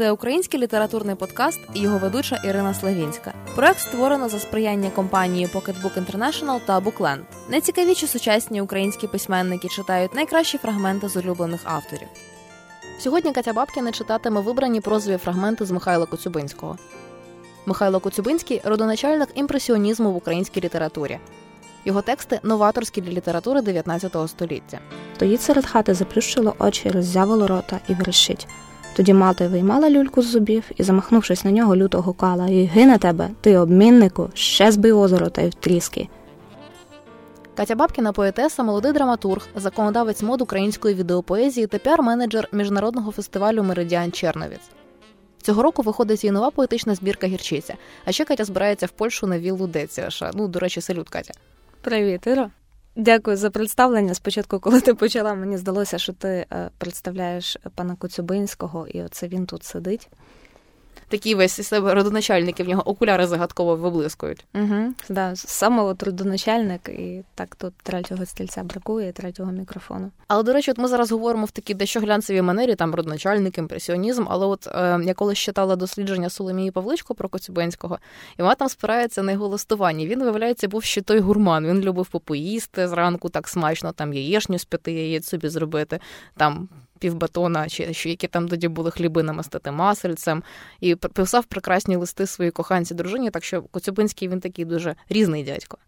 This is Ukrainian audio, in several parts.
Це український літературний подкаст і його ведуча Ірина Славінська. Проект створено за сприяння компанії Pocketbook International та Bookland. Найцікавіші сучасні українські письменники читають найкращі фрагменти з улюблених авторів. Сьогодні Катя Бабкіна читатиме вибрані прозові фрагменти з Михайла Коцюбинського. Михайло Коцюбинський родоначальник імпресіонізму в українській літературі. Його тексти новаторські для літератури 19 століття. Стоїть серед хати, заплющило очі, роззявило рота і верещить. Тоді мати виймала люльку з зубів і, замахнувшись на нього, люто гукала І гине тебе, ти обміннику, ще збий озеро та й втріски. Катя Бабкіна поетеса, молодий драматург, законодавець мод української відеопоезії та піар-менеджер міжнародного фестивалю Меридіан Черновіць. Цього року виходить її нова поетична збірка гірчиця. А ще Катя збирається в Польщу на віллу Деціаша. Ну, до речі, салют, Катя. Привіт, Іро. Дякую за представлення. Спочатку, коли ти почала, мені здалося, що ти е, представляєш пана Коцюбинського, і оце він тут сидить. Такий весь із себе родоначальники, в нього окуляри загадково виблискують. Угу, да, Саме от родоначальник, і так тут третього стільця бракує, третього мікрофону. Але, до речі, от ми зараз говоримо в такій дещо глянцевій манері, там родоначальник, імпресіонізм. Але от е, я колись читала дослідження Соломії Павличко про Коцюбинського, і вона там спирається на його листування. Він, виявляється, був ще той гурман. Він любив попоїсти зранку так смачно, там яєшню з п'яти яєць собі зробити. там півбатона, чи що які там тоді були хліби намастити масельцем, і писав прекрасні листи своїй коханці дружині. Так що Коцюбинський він такий дуже різний дядько.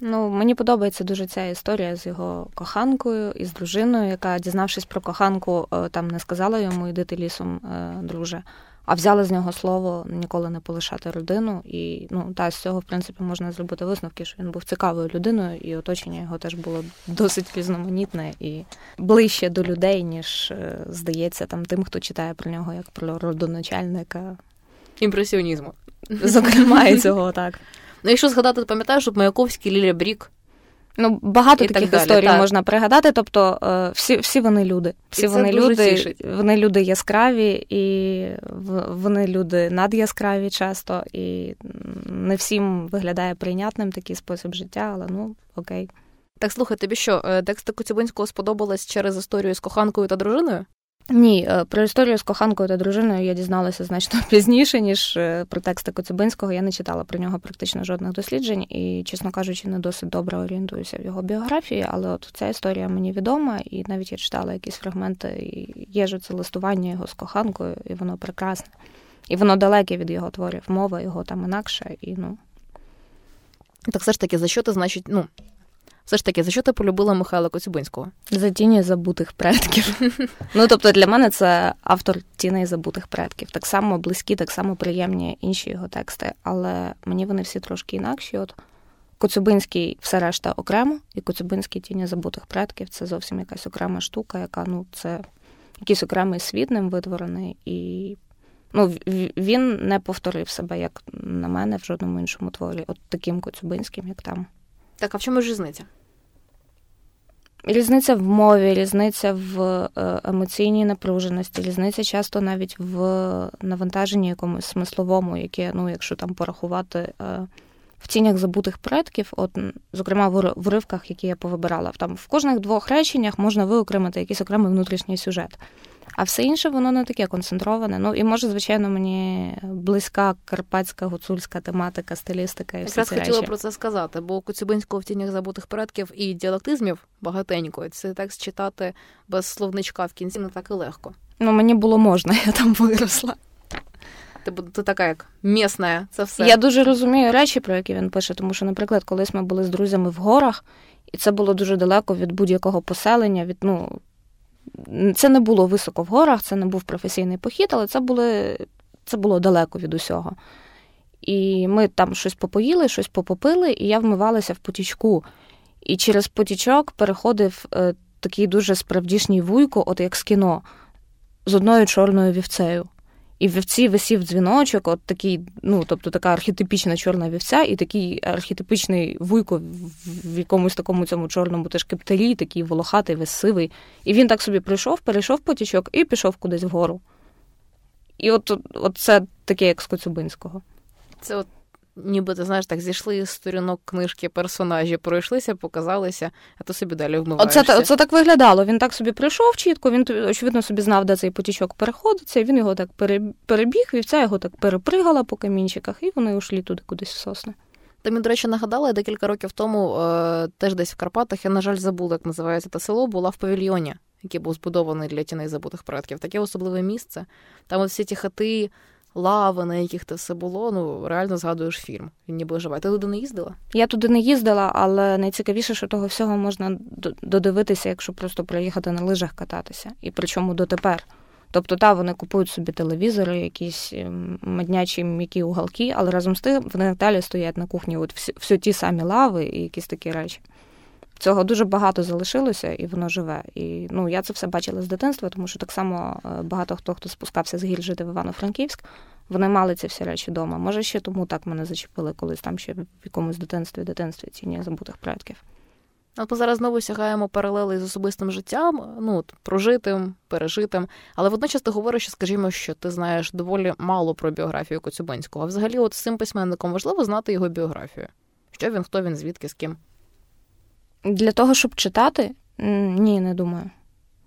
Ну, мені подобається дуже ця історія з його коханкою і з дружиною, яка, дізнавшись про коханку, е, там не сказала йому йди ти лісом, е, друже а взяли з нього слово ніколи не полишати родину. І ну та з цього в принципі можна зробити висновки, що він був цікавою людиною, і оточення його теж було досить різноманітне і ближче до людей, ніж е, здається там тим, хто читає про нього як про родоначальника імпресіонізму. Зокрема, і цього так. Ну, якщо згадати, пам'ятаєш, що Маяковський Лілія Брік Ну, багато і таких так історій так. можна пригадати. Тобто, е, всі всі вони люди. Всі і вони люди, тішить. вони люди яскраві, і вони люди надяскраві часто, і не всім виглядає прийнятним такий спосіб життя, але ну окей. Так слухай, тобі що, е, тексти Коцюбинського сподобалось через історію з коханкою та дружиною? Ні, е, про історію з коханкою та дружиною я дізналася значно пізніше, ніж е, про тексти Коцюбинського. Я не читала про нього практично жодних досліджень і, чесно кажучи, не досить добре орієнтуюся в його біографії. Але от ця історія мені відома, і навіть я читала якісь фрагменти. і Є ж це листування його з коханкою, і воно прекрасне. І воно далеке від його творів. Мова його там інакша, і ну. Так все ж таки, за що ти, значить, ну, все ж таки, за що ти полюбила Михайла Коцюбинського? За тіні забутих предків. Ну тобто для мене це автор тіней забутих предків. Так само близькі, так само приємні інші його тексти. Але мені вони всі трошки інакші. От Коцюбинський все решта окремо, і Коцюбинський тіні забутих предків це зовсім якась окрема штука, яка ну це якийсь окремий світ ним витворений, і ну, він не повторив себе, як на мене, в жодному іншому творі, от таким Коцюбинським, як там. Так, а в чому ж різниця? Різниця в мові, різниця в е, емоційній напруженості, різниця часто навіть в навантаженні якомусь смисловому, яке, ну, якщо там порахувати е, в тінях забутих предків, от, зокрема в уривках, які я повибирала, там в кожних двох реченнях можна виокремити якийсь окремий внутрішній сюжет. А все інше воно не таке концентроване. Ну і може, звичайно, мені близька карпатська гуцульська тематика, стилістика і Якраз хотіла речі. про це сказати, бо Коцюбинського в тінях забутих предків і діалектизмів багатенько. Це текст читати без словничка в кінці не так і легко. Ну мені було можна, я там виросла. Ти, ти така як місна, це все. Я дуже розумію речі, про які він пише, тому що, наприклад, колись ми були з друзями в горах, і це було дуже далеко від будь-якого поселення, від ну це не було високо в горах, це не був професійний похід, але це були, це було далеко від усього. І ми там щось попоїли, щось попопили, і я вмивалася в потічку. І через потічок переходив е, такий дуже справдішній вуйко, от як з кіно, з одною чорною вівцею. І в вівці висів дзвіночок, от такий, ну, тобто така архетипічна чорна вівця, і такий архетипічний вуйко в якомусь такому цьому чорному теж кептарі, такий волохатий, весивий. І він так собі прийшов, перейшов потічок і пішов кудись вгору. І от, от це таке, як з Коцюбинського. Це от ніби ти знаєш, так зійшли з сторінок книжки персонажі, пройшлися, показалися, а то собі далі вмиваєшся. Оце, оце так виглядало. Він так собі прийшов чітко, він очевидно собі знав, де цей потічок переходиться, і він його так перебіг, вівця його так перепригала по камінчиках, і вони йшли туди кудись в сосни. Ти мені, до речі, нагадала, декілька років тому, е, теж десь в Карпатах, я, на жаль, забула, як називається те село, була в павільйоні, який був збудований для тіней забутих предків. Таке особливе місце. Там от всі ті хати, лави, на яких це все було. Ну реально згадуєш фільм. Він ніби живе. Ти туди не їздила? Я туди не їздила, але найцікавіше, що того всього можна додивитися, якщо просто приїхати на лижах кататися. І причому дотепер. Тобто, та вони купують собі телевізори, якісь ем, маднячі м'які уголки, але разом з тим вони далі стоять на кухні, от всі, всі ті самі лави і якісь такі речі. Цього дуже багато залишилося, і воно живе. І ну я це все бачила з дитинства, тому що так само е, багато хто хто спускався з гіль жити в Івано-Франківськ, вони мали ці всі речі вдома. Може, ще тому так мене зачепили колись там ще в якомусь дитинстві, дитинстві ціні забутих предків. От ми зараз знову сягаємо паралели з особистим життям, ну прожитим, пережитим. Але водночас ти говориш, що, скажімо, що ти знаєш доволі мало про біографію Коцюбинського. А взагалі, от з цим письменником важливо знати його біографію. Що він, хто він, звідки, з ким? Для того, щоб читати, ні, не думаю.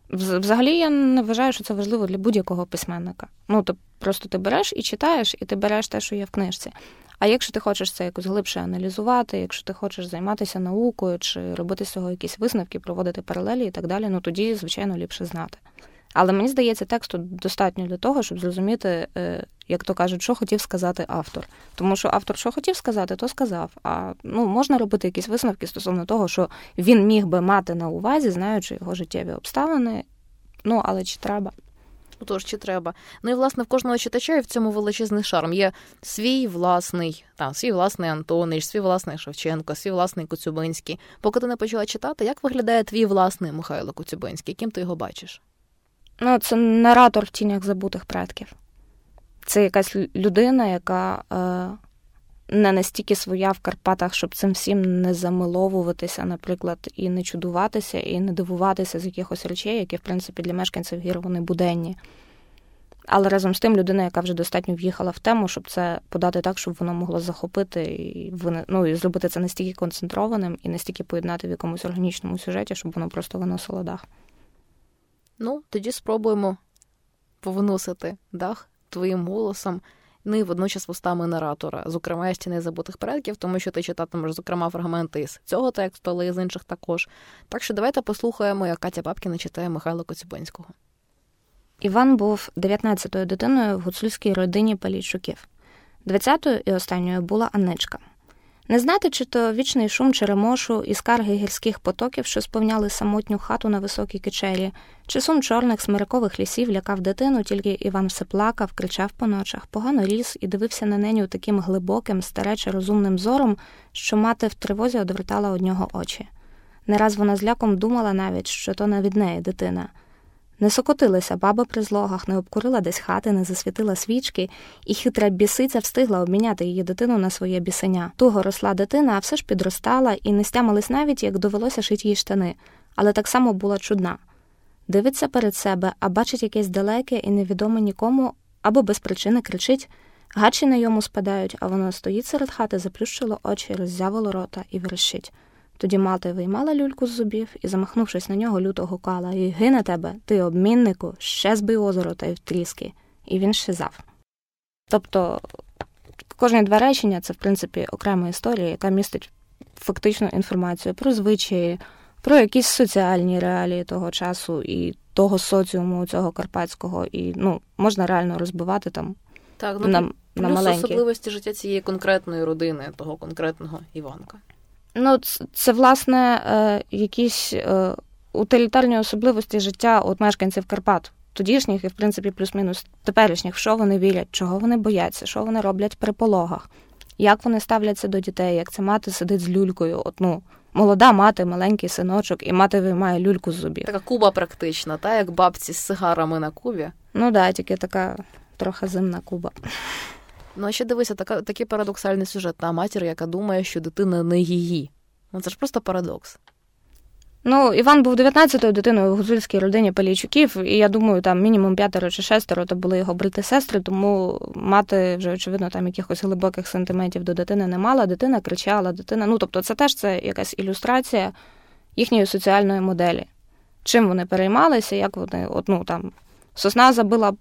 Взагалі, я не вважаю, що це важливо для будь-якого письменника. Ну, то просто ти береш і читаєш, і ти береш те, що є в книжці. А якщо ти хочеш це якось глибше аналізувати, якщо ти хочеш займатися наукою чи робити з цього якісь висновки, проводити паралелі і так далі, ну тоді, звичайно, ліпше знати. Але мені здається, тексту достатньо для того, щоб зрозуміти, е, як то кажуть, що хотів сказати автор. Тому що автор, що хотів сказати, то сказав. А ну можна робити якісь висновки стосовно того, що він міг би мати на увазі, знаючи його життєві обставини. Ну але чи треба? Тож чи треба. Ну і власне в кожного читача і в цьому величезний шарм. Є свій власний, там, свій власний Антонич, свій власний Шевченко, свій власний Коцюбинський. Поки ти не почала читати, як виглядає твій власний Михайло Коцюбинський? Ким ти його бачиш? Ну, це наратор в тінях забутих предків. Це якась людина, яка е, не настільки своя в Карпатах, щоб цим всім не замиловуватися, наприклад, і не чудуватися, і не дивуватися з якихось речей, які, в принципі, для мешканців гір вони буденні. Але разом з тим людина, яка вже достатньо в'їхала в тему, щоб це подати так, щоб воно могло захопити і ну, і зробити це настільки концентрованим і настільки поєднати в якомусь органічному сюжеті, щоб воно просто виносило дах. Ну, тоді спробуємо повиносити дах твоїм голосом, ну і водночас вустами наратора, зокрема і стіни забутих предків, тому що ти читатимеш, зокрема, фрагменти із цього тексту, але і з інших також. Так що давайте послухаємо, як Катя Бабкіна читає Михайла Коцюбинського. Іван був 19-ю дитиною в гуцульській родині Палійчуків. 20-ю і останньою була Анничка. Не знати, чи то вічний шум черемошу і скарги гірських потоків, що сповняли самотню хату на високій кичері, чи сум чорних смирикових лісів лякав дитину, тільки Іван все плакав, кричав по ночах, погано ріс і дивився на неню таким глибоким, старече розумним зором, що мати в тривозі одвертала од нього очі. Не раз вона з ляком думала навіть, що то не від неї дитина. Не сокотилася баба при злогах, не обкурила десь хати, не засвітила свічки, і хитра бісиця встигла обміняти її дитину на своє бісеня. Туго росла дитина, а все ж підростала і не стямились навіть, як довелося шити їй штани, але так само була чудна. Дивиться перед себе, а бачить якесь далеке і невідоме нікому, або без причини кричить. Гачі на йому спадають, а воно стоїть серед хати, заплющило очі, роззявило рота і верещить. Тоді мати виймала люльку з зубів і, замахнувшись на нього, люто гукала І гине тебе, ти, обміннику, ще збий озеро та й втріски. І він щезав. Тобто кожні два речення це, в принципі, окрема історія, яка містить фактичну інформацію про звичаї, про якісь соціальні реалії того часу і того соціуму цього карпатського, і ну, можна реально розбивати там так, ну, на, на маленькі. особливості життя цієї конкретної родини, того конкретного Іванка. Ну, це, власне, е, якісь е, утилітарні особливості життя от мешканців Карпат, тодішніх і, в принципі, плюс-мінус теперішніх, що вони вірять, чого вони бояться, що вони роблять при пологах, як вони ставляться до дітей, як ця мати сидить з люлькою. От, ну, Молода мати, маленький синочок, і мати виймає люльку з зубів. Така куба практична, та як бабці з сигарами на кубі. Ну да, тільки така трохи зимна куба. Ну, а ще дивися, така, такий парадоксальний сюжет. Та матір, яка думає, що дитина не її. Ну це ж просто парадокс. Ну, Іван був 19-ю дитиною в гуцульській родині Палійчуків, і я думаю, там мінімум п'ятеро чи шестеро то були його брати-сестри, тому мати вже, очевидно, там якихось глибоких сентиментів до дитини не мала. Дитина кричала, дитина. Ну, тобто, це теж це якась ілюстрація їхньої соціальної моделі. Чим вони переймалися, як вони, от, ну, там, сосна забила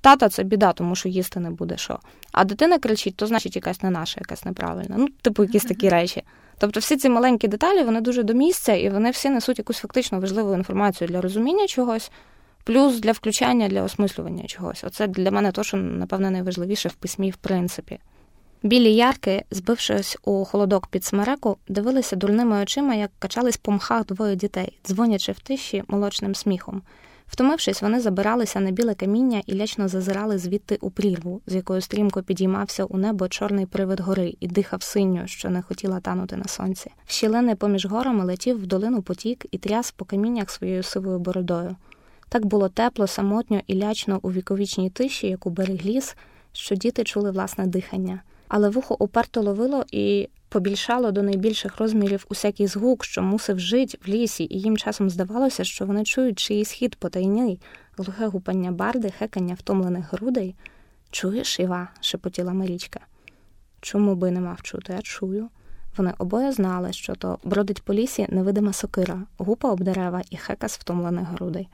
тата, це біда, тому що їсти не буде що. А дитина кричить, то значить якась не наша, якась неправильна. Ну, типу, якісь такі речі. Тобто всі ці маленькі деталі вони дуже до місця, і вони всі несуть якусь фактично важливу інформацію для розуміння чогось, плюс для включання, для осмислювання чогось. Оце для мене то, що, напевно, найважливіше в письмі, в принципі. Білі ярки, збившись у холодок під смереку, дивилися дурними очима, як качались по мхах двоє дітей, дзвонячи в тиші молочним сміхом. Втомившись, вони забиралися на біле каміння і лячно зазирали звідти у прірву, з якою стрімко підіймався у небо чорний привид гори і дихав синьо, що не хотіла танути на сонці. В поміж горами летів в долину потік і тряс по каміннях своєю сивою бородою. Так було тепло, самотньо і лячно у віковічній тиші, як у берег ліс, що діти чули власне дихання. Але вухо уперто ловило і побільшало до найбільших розмірів усякий згук, що мусив жити в лісі, і їм часом здавалося, що вони чують чиїсь хід потайний, глухе гупання барди, хекання втомлених грудей. Чуєш, Іва? шепотіла Марічка. Чому би не мав чути? Я чую. Вони обоє знали, що то бродить по лісі невидима сокира, гупа об дерева і хека з втомлених грудей.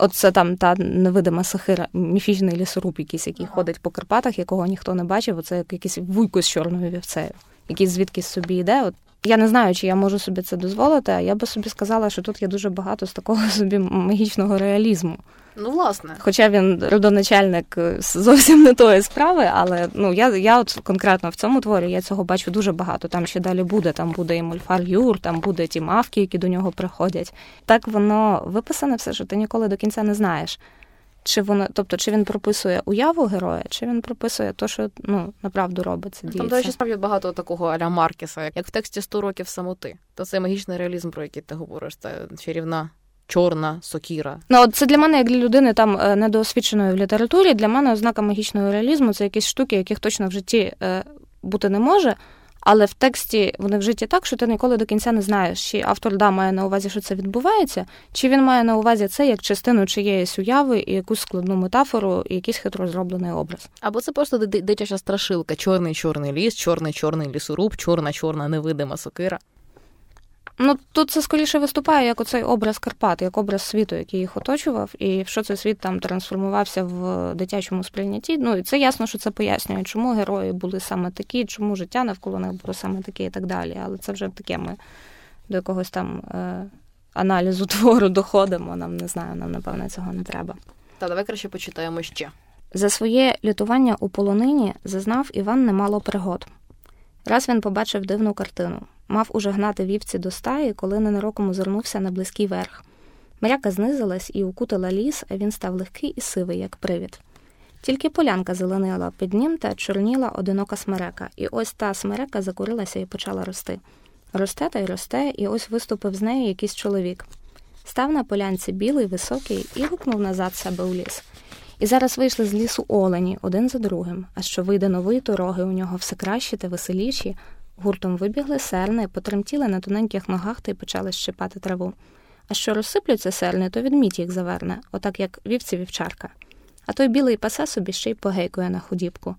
От це там та невидима сахира, міфічний лісоруб, якийсь, який ага. ходить по Карпатах, якого ніхто не бачив. Оце як якийсь вуйко з чорною вівцею, який звідки собі йде. От я не знаю, чи я можу собі це дозволити. а Я би собі сказала, що тут є дуже багато з такого собі магічного реалізму. Ну, власне. Хоча він родоначальник е, зовсім не тої справи, але ну я я от конкретно в цьому творі я цього бачу дуже багато. Там ще далі буде. Там буде і Мольфар Юр, там буде ті мавки, які до нього приходять. Так воно виписане все, що ти ніколи до кінця не знаєш. Чи воно, тобто, чи він прописує уяву героя, чи він прописує те, що ну направду робиться. Діється. Там, до речі, справді багато такого аля Маркеса, як в тексті «100 років самоти. То це магічний реалізм, про який ти говориш. Це чарівна чорна сокіра. Ну це для мене, як для людини там е, недоосвідченої в літературі, для мене ознака магічного реалізму це якісь штуки, яких точно в житті е, бути не може. Але в тексті вони в житті так, що ти ніколи до кінця не знаєш, чи автор да має на увазі, що це відбувається, чи він має на увазі це як частину чиєїсь уяви і якусь складну метафору, і якийсь хитро зроблений образ. Або це просто дитяча страшилка: чорний чорний ліс, чорний чорний лісоруб, чорна чорна невидима сокира. Ну тут це скоріше виступає як оцей образ Карпат, як образ світу, який їх оточував, і що цей світ там трансформувався в дитячому сприйнятті. Ну і це ясно, що це пояснює, чому герої були саме такі, чому життя навколо них було саме таке і так далі. Але це вже таке ми до якогось там е, аналізу твору доходимо. Нам не знаю, нам напевне цього не треба. Та давай краще почитаємо ще. За своє літування у полонині зазнав Іван немало пригод. Раз він побачив дивну картину мав уже гнати вівці до стаї, коли ненароком озирнувся на близький верх. Мряка знизилась і укутила ліс, а він став легкий і сивий, як привід. Тільки полянка зеленила під ним та чорніла одинока смерека, і ось та смерека закурилася і почала рости. Росте та й росте, і ось виступив з нею якийсь чоловік. Став на полянці білий, високий і гукнув назад себе у ліс. І зараз вийшли з лісу олені один за другим, а що вийде новий, то роги у нього все кращі та веселіші, Гуртом вибігли серни, потремтіли на тоненьких ногах та й почали щипати траву. А що розсиплються серни, то відміть їх заверне, отак як вівці вівчарка. А той білий пасе собі ще й погейкує на худібку.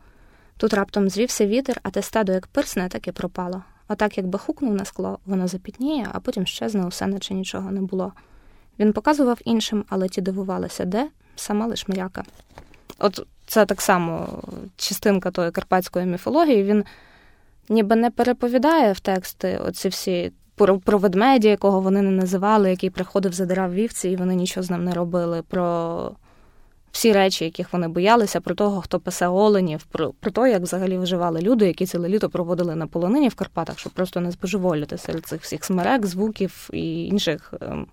Тут раптом звівся вітер, а те стадо як пирсне, так і пропало. Отак, якби хукнув на скло, воно запітніє, а потім щезне усе, наче нічого не було. Він показував іншим, але ті дивувалися, де сама лиш мряка. От це так само частинка тої карпатської міфології. Він ніби не переповідає в тексти оці всі про, ведмедя, якого вони не називали, який приходив, задирав вівці, і вони нічого з ним не робили. Про всі речі, яких вони боялися, про того, хто пасе оленів, про про те, як взагалі виживали люди, які ціле літо проводили на полонині в Карпатах, щоб просто не збожеволіти серед цих всіх смерек, звуків і інших. Ем,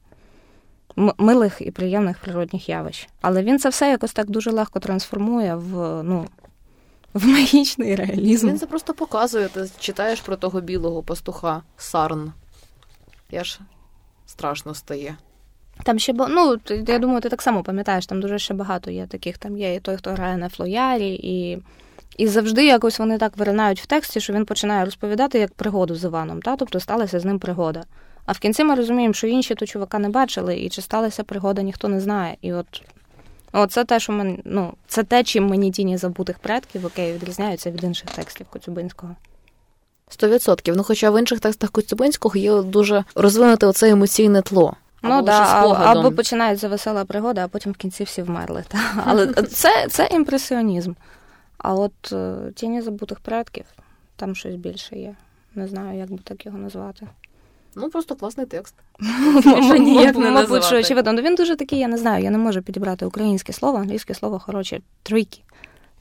милих і приємних природних явищ. Але він це все якось так дуже легко трансформує в ну, в магічний реалізм. Він це просто показує. Ти читаєш про того білого пастуха Сарн. Я ж страшно стає. Там ще ну, я думаю, ти так само пам'ятаєш, там дуже ще багато є таких. Там є і той, хто грає на флоярі, і і завжди якось вони так виринають в тексті, що він починає розповідати як пригоду з Іваном. Та? Тобто сталася з ним пригода. А в кінці ми розуміємо, що інші ту чувака не бачили, і чи сталася пригода, ніхто не знає. І от О, це те, що мен, ну, це те, чим мені тіні забутих предків, окей, відрізняються від інших текстів Коцюбинського. Сто відсотків. Ну, хоча в інших текстах Коцюбинського є дуже розвинуте оце емоційне тло. Ну да, або починається весела пригода, а потім в кінці всі вмерли. Та? Але це це імпресіонізм. А от е, тіні забутих предків, там щось більше є. Не знаю, як би так його назвати. Ну, просто класний текст. Мабуть, що очевидно. Ну, Він дуже такий, я не знаю, я не можу підібрати українське слово, англійське слово хороше, трійки.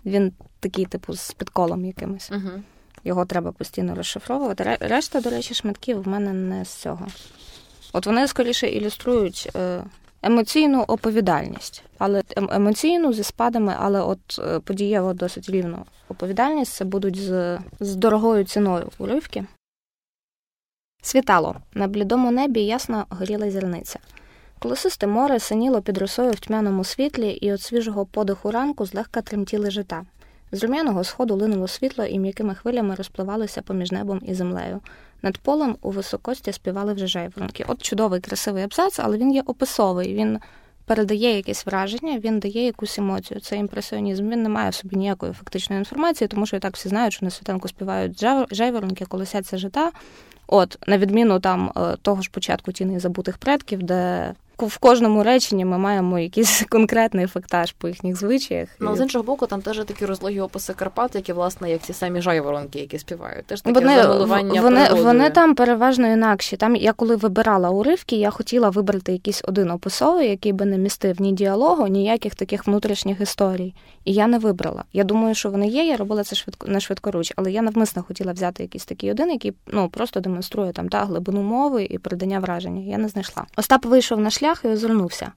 Він такий, типу, з підколом якимось. Його треба постійно розшифровувати. Решта, до речі, шматків в мене не з цього. От вони скоріше ілюструють е, емоційну оповідальність, але ем, емоційну зі спадами, але от е, подієво досить рівну оповідальність це будуть з, з дорогою ціною уривки. Світало на блідому небі ясно горіла зірниця. Колосисте море синіло під росою в тьмяному світлі, і від свіжого подиху ранку злегка тремтіли жита. З рум'яного сходу линуло світло і м'якими хвилями розпливалося поміж небом і землею. Над полем у високості співали вже жайворонки. От чудовий красивий абзац, але він є описовий. Він передає якесь враження, він дає якусь емоцію. Це імпресіонізм. Він не має в собі ніякої фактичної інформації, тому що і так всі знають, що на світанку співають жайворонки, колосяться жита. От, на відміну там е, того ж початку тіни забутих предків, де в кожному реченні ми маємо якийсь конкретний фактаж по їхніх звичаях. Ну, з іншого боку, там теж такі розлогі описи Карпат, які, власне, як ті самі жайворонки, які співають. Теж таке вони, вони, вони там переважно інакші. Там я коли вибирала уривки, я хотіла вибрати якийсь один описовий, який би не містив ні діалогу, ніяких таких внутрішніх історій. І я не вибрала. Я думаю, що вони є. Я робила це швидко на швидкоруч, але я навмисно хотіла взяти якийсь такий один, який ну просто демонструє там та глибину мови і передання враження. Я не знайшла. Остап вийшов на шлях і озирнувся.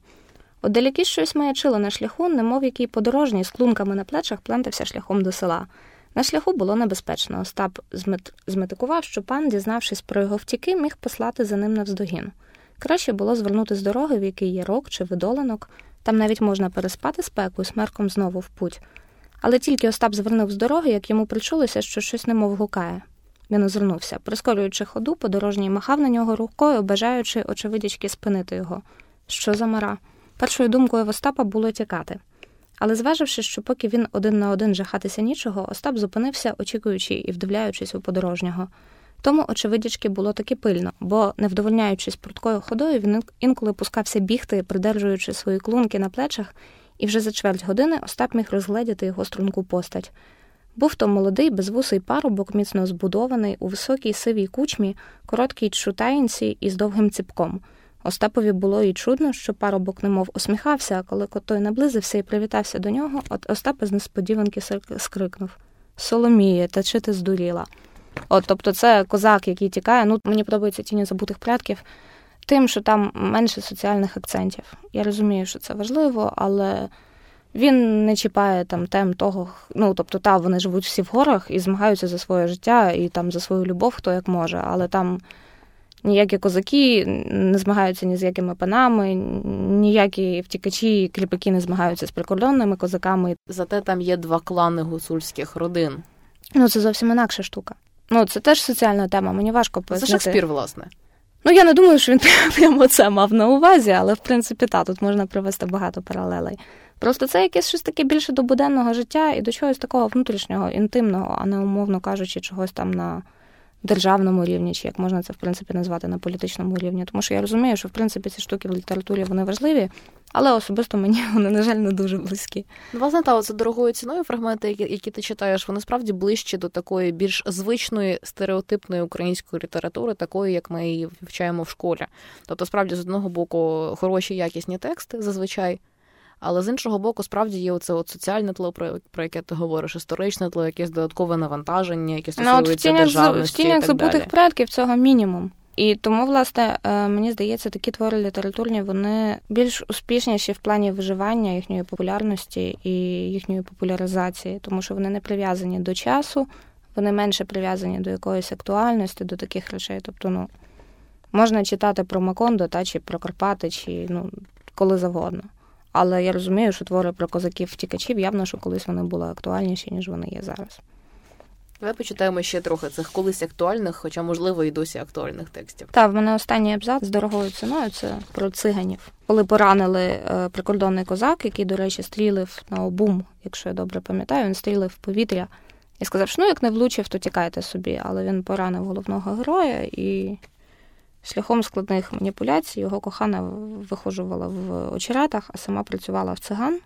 Отдалекі щось маячило на шляху, немов який подорожній з клунками на плечах плентався шляхом до села. На шляху було небезпечно. Остап змет... зметикував, що пан, дізнавшись про його втіки, міг послати за ним навздогін. Краще було звернути з дороги, в який є рок чи видолинок, там навіть можна переспати спеку і смерком знову в путь. Але тільки Остап звернув з дороги, як йому причулося, що щось немов гукає. Він озирнувся, прискорюючи ходу, подорожній махав на нього рукою, бажаючи, очевидячки, спинити його. Що за мара? Першою думкою Остапа було тікати. Але зваживши, що поки він один на один жахатися нічого, Остап зупинився, очікуючи і вдивляючись у подорожнього. Тому, очевидячки, було таки пильно, бо, не вдовольняючись пруткою ходою, він інколи пускався бігти, придержуючи свої клунки на плечах, і вже за чверть години Остап міг розгледіти його струнку постать. Був то молодий, безвусий парубок, міцно збудований, у високій сивій кучмі, короткій чутаїнці із довгим ціпком. Остапові було і чудно, що парубок немов усміхався, а коли той наблизився і привітався до нього, от Остап з несподіванки скрикнув Соломіє, та чи ти здуріла? От, Тобто, це козак, який тікає. Ну, Мені подобається тіні забутих предків, тим, що там менше соціальних акцентів. Я розумію, що це важливо, але він не чіпає там тем того. Ну, тобто, та, вони живуть всі в горах і змагаються за своє життя і там за свою любов, хто як може, але там. Ніякі козаки не змагаються ні з якими панами, ніякі втікачі, і кліпаки не змагаються з прикордонними козаками. Зате там є два клани гуцульських родин. Ну, це зовсім інакша штука. Ну, це теж соціальна тема, мені важко пояснити. Це Шекспір, власне. Ну, я не думаю, що він прямо це мав на увазі, але в принципі, та, тут можна привести багато паралелей. Просто це якесь щось таке більше до буденного життя і до чогось такого внутрішнього, інтимного, а не умовно кажучи, чогось там на державному рівні, чи як можна це в принципі назвати на політичному рівні. Тому що я розумію, що в принципі ці штуки в літературі вони важливі, але особисто мені вони, на жаль, не дуже близькі. Ну, власне, та оце дорогою ціною фрагменти, які, які ти читаєш, вони справді ближчі до такої більш звичної стереотипної української літератури, такої, як ми її вивчаємо в школі. Тобто, справді, з одного боку, хороші якісні тексти зазвичай. Але з іншого боку, справді є оце от соціальне тло, про, про яке ти говориш, історичне тло, якесь додаткове навантаження, яке стосується ну, державності. В тінях забутих предків цього мінімум. І тому, власне, е, мені здається, такі твори літературні вони більш успішніші в плані виживання їхньої популярності і їхньої популяризації, тому що вони не прив'язані до часу, вони менше прив'язані до якоїсь актуальності, до таких речей. Тобто, ну можна читати про Макондо, та чи про Карпати, чи ну коли завгодно. Але я розумію, що твори про козаків-втікачів явно, що колись вони були актуальніші, ніж вони є зараз. Давай почитаємо ще трохи цих колись актуальних, хоча, можливо, і досі актуальних текстів. Так, в мене останній абзац з дорогою ціною це про циганів. Коли поранили е, прикордонний козак, який, до речі, стрілив на обум, якщо я добре пам'ятаю, він стрілив в повітря і сказав, що ну як не влучив, то тікайте собі. Але він поранив головного героя і шляхом складних маніпуляцій його кохана вихожувала в очеретах, а сама працювала в циган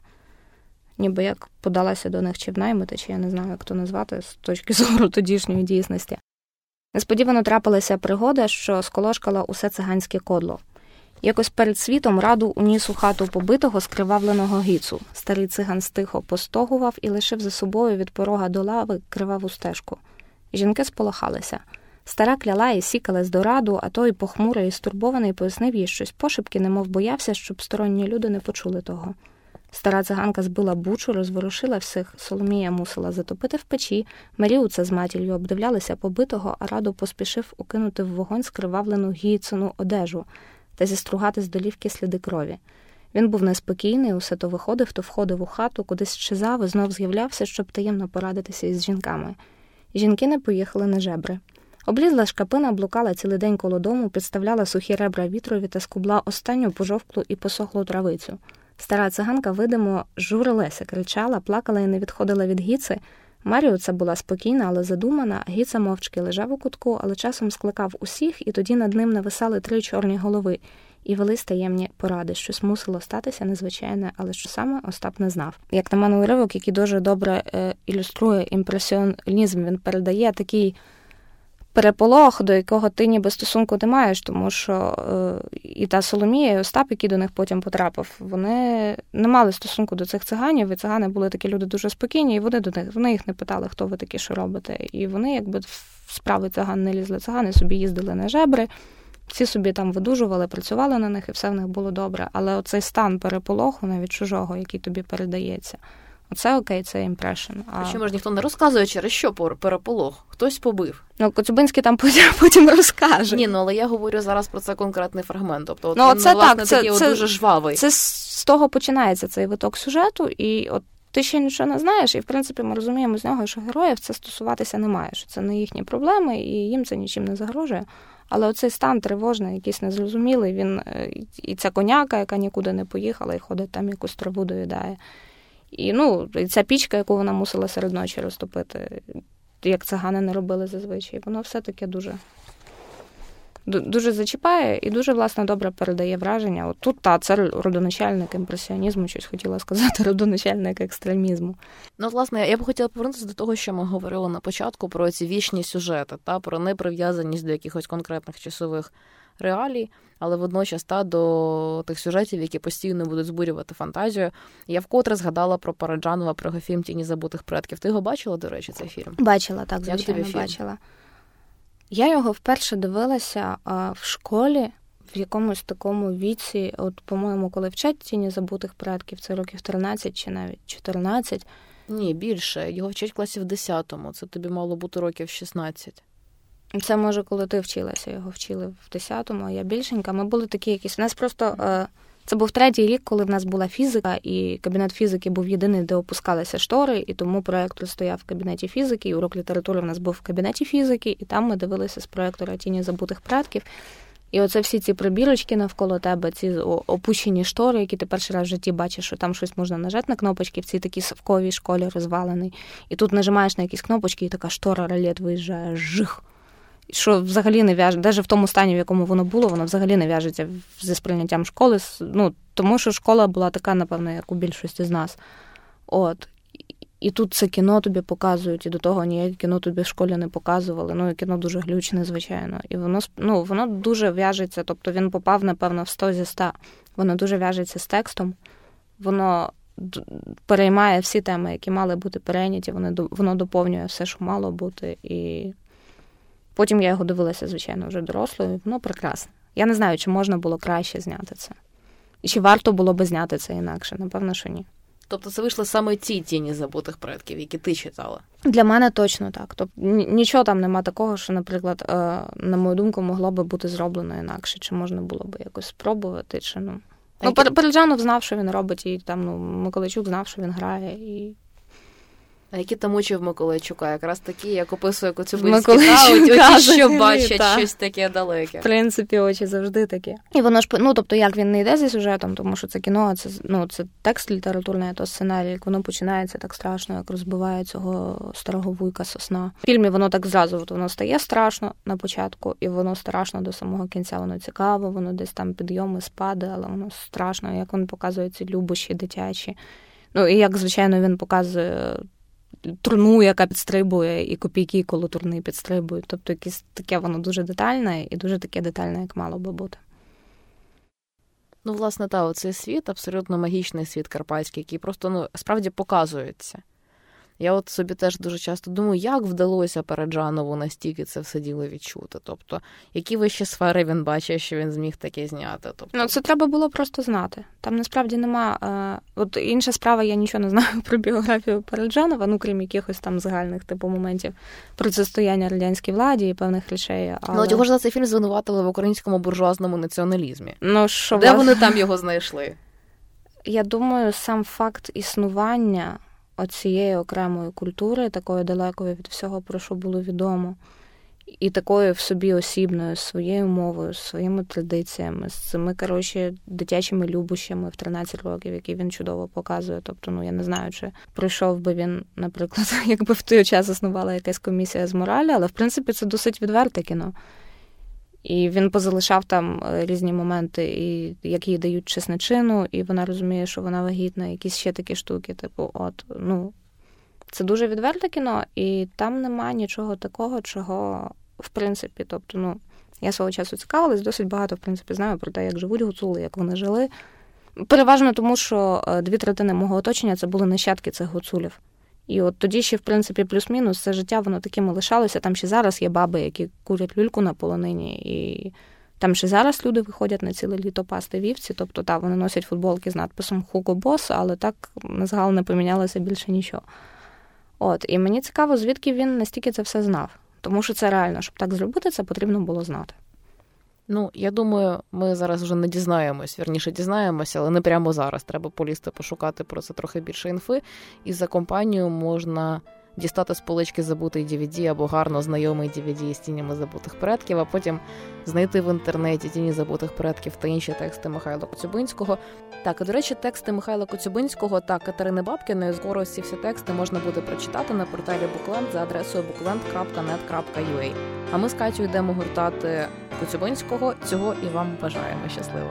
ніби як подалася до них чи в наймити, чи я не знаю, як то назвати з точки зору тодішньої дійсності. Несподівано трапилася пригода, що сколошкала усе циганське кодло. Якось перед світом раду уніс у хату побитого скривавленого гіцу. Старий циган стихо постогував і лишив за собою від порога до лави криваву стежку. Жінки сполохалися. Стара кляла і сікалась до раду, а той похмурий і стурбований пояснив їй щось пошепки, немов боявся, щоб сторонні люди не почули того. Стара циганка збила бучу, розворушила всіх. Соломія мусила затопити в печі. Маріуца з матір'ю обдивлялися побитого, а раду поспішив укинути в вогонь скривавлену гіїцину одежу та зістругати з долівки сліди крові. Він був неспокійний, усе то виходив, то входив у хату, кудись щезав і знов з'являвся, щоб таємно порадитися із жінками. Жінки не поїхали на жебри. Облізла шкапина, блукала цілий день коло дому, підставляла сухі ребра вітрові та скубла останню пожовклу і посохлу травицю. Стара циганка, видимо, журилася, кричала, плакала і не відходила від гіци. Маріуца була спокійна, але задумана, гіца мовчки лежав у кутку, але часом скликав усіх, і тоді над ним нависали три чорні голови і велись таємні поради. Щось мусило статися незвичайне, але що саме Остап не знав. Як на мене уривок, який дуже добре е, ілюструє імпресіонізм, він передає такий переполох, до якого ти ніби стосунку не маєш, тому що е, і та Соломія, і Остап, який до них потім потрапив, вони не мали стосунку до цих циганів, і цигани були такі люди дуже спокійні, і вони до них вони їх не питали, хто ви такі, що робите. І вони, якби в справи циган не лізли. Цигани собі їздили на жебри. Всі собі там видужували, працювали на них, і все в них було добре. Але оцей стан переполоху навіть чужого, який тобі передається, Оце окей, це impression. А чому ж ніхто не розказує, через що переполох? Хтось побив. Ну, Коцюбинський там потім, розкаже. Ні, ну але я говорю зараз про це конкретний фрагмент. Тобто, ну, це власне, так, це, такий це, дуже жвавий. Це з того починається цей виток сюжету, і от ти ще нічого не знаєш, і в принципі ми розуміємо з нього, що героїв це стосуватися не має, що це не їхні проблеми, і їм це нічим не загрожує. Але оцей стан тривожний, якийсь незрозумілий, він е, і ця коняка, яка нікуди не поїхала, і ходить там якусь траву доїдає. І ну, ця пічка, яку вона мусила серед ночі розтопити, як цигани не робили зазвичай, воно все-таки дуже дуже зачіпає і дуже, власне, добре передає враження. От тут та це родоначальник імпресіонізму, щось хотіла сказати, родоначальник екстремізму. Ну, власне, я б хотіла повернутися до того, що ми говорили на початку про ці вічні сюжети, та про неприв'язаність до якихось конкретних часових реалій, але водночас та до тих сюжетів, які постійно будуть збурювати фантазію. Я вкотре згадала про Параджанова, про його фільм Тіні забутих предків. Ти його бачила, до речі, цей фільм? Бачила, так, звичайно, бачила. Я його вперше дивилася а, в школі. В якомусь такому віці, от, по-моєму, коли вчать тіні забутих предків, це років 13 чи навіть 14. Ні, більше. Його вчать в класі в 10-му. Це тобі мало бути років 16. Це може, коли ти вчилася, його вчили в 10-му, а я більшенька. Ми були такі якісь. У нас просто е, це був третій рік, коли в нас була фізика, і кабінет фізики був єдиний, де опускалися штори, і тому проєктор стояв в кабінеті фізики, і урок літератури в нас був в кабінеті фізики, і там ми дивилися з проєктора тіні забутих предків. І оце всі ці прибірочки навколо тебе, ці опущені штори, які ти перший раз в житті бачиш, що там щось можна нажати на кнопочки в цій такій совковій школі розвалений. І тут нажимаєш на якісь кнопочки, і така штора ролет виїжджає жих що взагалі не в'яже, навіть в тому стані, в якому воно було, воно взагалі не в'яжеться зі сприйняттям школи. Ну, Тому що школа була така, напевно, як у більшості з нас. От. І тут це кіно тобі показують, і до того ніяке кіно тобі в школі не показували. Ну, і кіно дуже глючне, звичайно. І воно ну, воно дуже в'яжеться, тобто він попав, напевно, в 100 зі 100. Воно дуже в'яжеться з текстом, воно переймає всі теми, які мали бути перейняті, воно доповнює все, що мало бути. І Потім я його дивилася, звичайно, вже дорослою. Воно прекрасне. Я не знаю, чи можна було краще зняти це. І чи варто було би зняти це інакше? Напевно, що ні. Тобто це вийшли саме ті тіні забутих предків, які ти читала? Для мене точно так. Тобто нічого там нема такого, що, наприклад, е, на мою думку, могло би бути зроблено інакше, чи можна було би якось спробувати, чи ну. Ну, Переджанов знав, що він робить, і там ну, Миколайчук знав, що він грає, і А які там очі в Миколайчука? Якраз такі, як описує Коцюбинський та, очі, що бачать та. щось таке далеке. В принципі, очі завжди такі. І воно ж ну, тобто, як він не йде зі сюжетом, тому що це кіно, це ну це текст літературний, то сценарій, як воно починається так страшно, як розбиває цього старого вуйка сосна. В фільмі воно так зразу от воно стає страшно на початку, і воно страшно до самого кінця. Воно цікаво, воно десь там підйоми, спади, але воно страшно, як він показує ці любощі дитячі. Ну і як звичайно він показує труну, яка підстрибує, і копійки коло турни підстрибують. Тобто якесь таке воно дуже детальне і дуже таке детальне, як мало би бути. Ну, власне, та, оцей світ, абсолютно магічний світ карпатський, який просто ну, справді показується. Я от собі теж дуже часто думаю, як вдалося Параджанову настільки це все діло відчути. Тобто, які вищі сфери він бачить, що він зміг таке зняти. Тобто... Ну, це треба було просто знати. Там насправді нема. Е... От інша справа, я нічого не знаю про біографію Параджанова, ну крім якихось там загальних типу моментів протистояння радянській владі і певних речей. Ну, але... Ну, його ж за цей фільм звинуватили в українському буржуазному націоналізмі. Ну, що Де вас... вони там його знайшли? Я думаю, сам факт існування оцієї окремої культури, такої далекої від всього, про що було відомо, і такою в собі осібною, своєю мовою, своїми традиціями, з цими коротше, дитячими любощами в 13 років, які він чудово показує. Тобто, ну я не знаю, чи пройшов би він, наприклад, якби в той час існувала якась комісія з моралі, але в принципі це досить відверте кіно. І він позалишав там е, різні моменти, і як їй дають чесночину, і вона розуміє, що вона вагітна, якісь ще такі штуки. Типу, от, ну, це дуже відверте кіно, і там нема нічого такого, чого, в принципі, тобто, ну, я свого часу цікавилась, досить багато, в принципі, знаю про те, як живуть гуцули, як вони жили. Переважно тому, що е, дві третини мого оточення це були нащадки цих гуцулів. І от тоді ще, в принципі, плюс-мінус це життя, воно таким лишалося. Там ще зараз є баби, які курять люльку на полонині, і там ще зараз люди виходять на ціле літо пасти вівці. Тобто, так, вони носять футболки з надписом Хуго Бос, але так на загал не помінялося більше нічого. От, і мені цікаво, звідки він настільки це все знав. Тому що це реально, щоб так зробити, це потрібно було знати. Ну, я думаю, ми зараз вже не дізнаємось, вірніше дізнаємося, але не прямо зараз. Треба полізти пошукати про це трохи більше інфи. І за компанію можна дістати з полички забутий DVD або гарно знайомий DVD з тінями забутих предків, а потім знайти в інтернеті тіні забутих предків та інші тексти Михайла Коцюбинського. Так, і, до речі, тексти Михайла Коцюбинського та Катерини Бабкіної скоро ці всі тексти можна буде прочитати на порталі Bookland за адресою bookland.net.ua. А ми з Катю йдемо гуртати Коцюбинського. Цього і вам бажаємо щасливо.